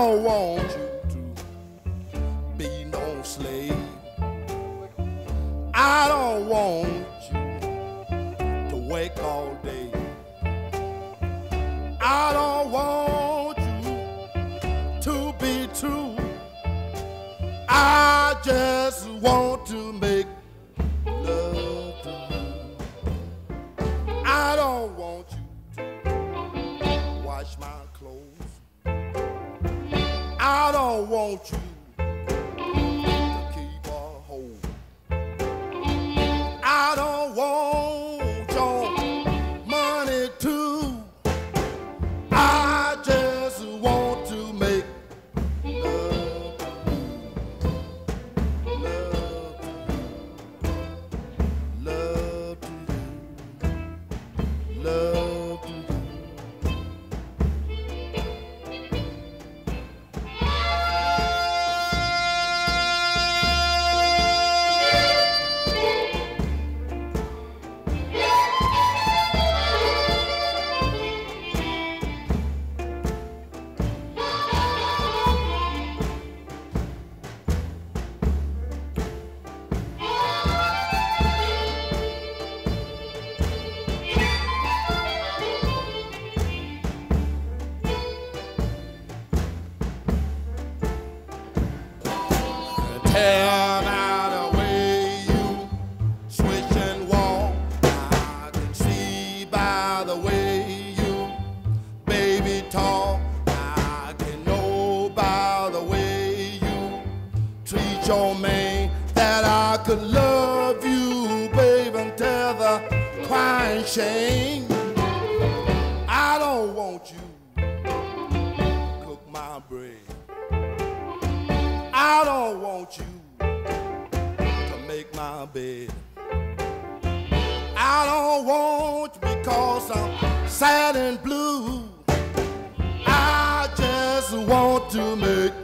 don't want you to be no slave. I don't want you to wake all day. I don't want you to be true. I just want to make love to you. I don't want you to wash my clothes. I don't want you to keep a hold. I don't want your money too. I just want to make love to. Love. Love to you. Love shame. I don't want you cook my bread. I don't want you make my bed. I don't want you because I'm sad and blue. I just want to make